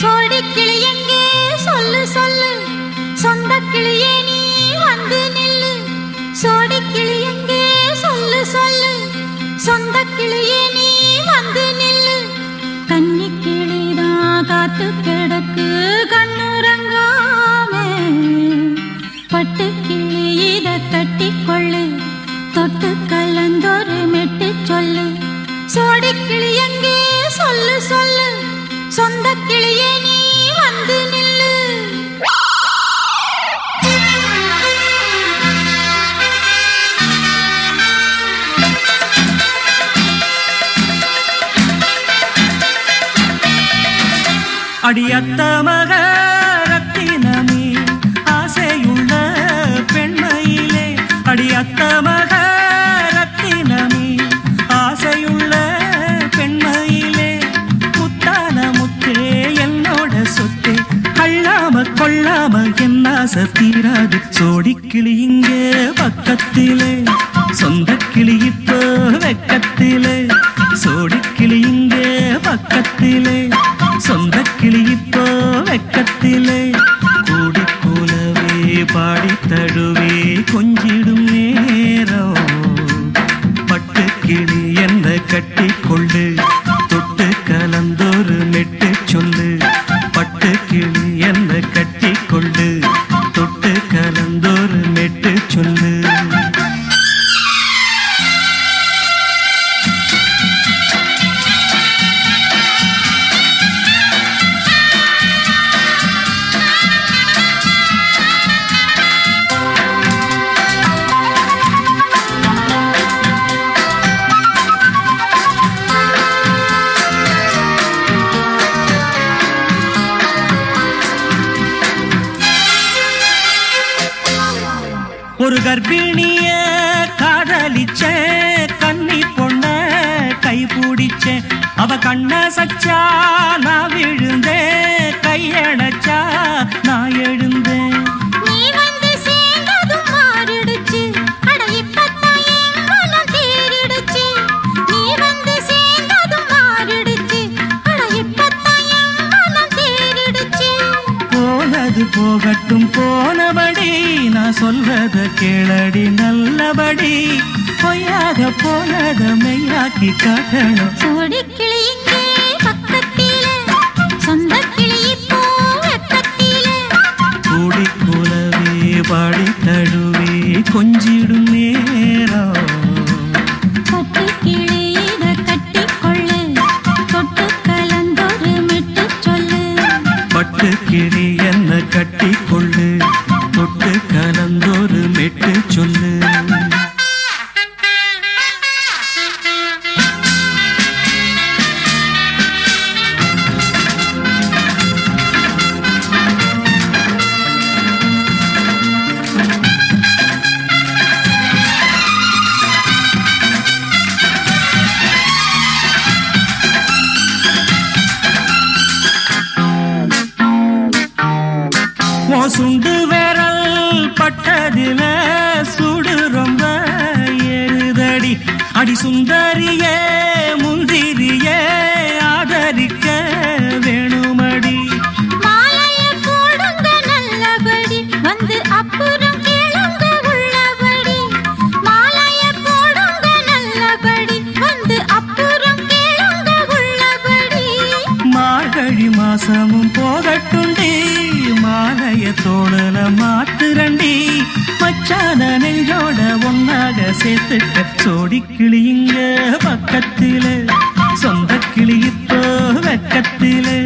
சோடி கிளி எங்கே? சொல்லு சொல்லு. சொந்த கிளியே நீ வந்து நில்லு. சோடி கிளி எங்கே? சொல்லு சொல்லு. சொந்த கிளியே நீ வந்து நில்லு. கன்னி கிளிதான் காத்து கிடக்கு. கண்ணுறங்காம. பட்டு கிளி இத கட்டி கொள்ளு. தொட்டு கலந்தொரு மெட்டு சொல்லு. சோடி கிளி எங்கே? சொல்லு சொல்லு. சொந்த கிளியே நீ வந்து நில்லு. அடியத்த மகள் இருக்கிறாது தீராது சோடிக்கிளி இங்கே பக்கத்திலே. சொந்த கிளி இப்போ வெக்கத்திலே. சோடிக்கிளி இங்கே பக்கத்திலே. சொந்த கிளி இப்போ வெக்கத்திலே. கூடி போலவே பாடி தழுவே கொஞ்சிடும் நேரம் பட்டு கிளி என்ன கட்டி கொள்ளு. தொட்டு கலந்தொரு நெட்டு சொல்லு. பட்டு கிளி என்ன கட்டி கொள்ளு. ஒரு கர்ப்பிணிய காதலிச்ச கன்னி பொண்ண கை பிடிச்ச அவ கண்ண சச்சா நான் விழுந்தேன் அது போகட்டும் போனபடி. நான் சொல்றத கேளடி நல்லபடி. பொய்யாக போனத மெய்யாக்கி காட்டணும். சுண்டு விரல் பட்டதில சுடு ரொம்ப ஏறுதடி அடி சுந்தரியே முந்திரியே ஆதரிக்க மாத்துரண்டி மச்சான நெஞ்சோட ஒன்னாக சேர்த்துக்க சோடி கிளியுங்க பக்கத்திலே சொந்த கிளி வெக்கத்திலே.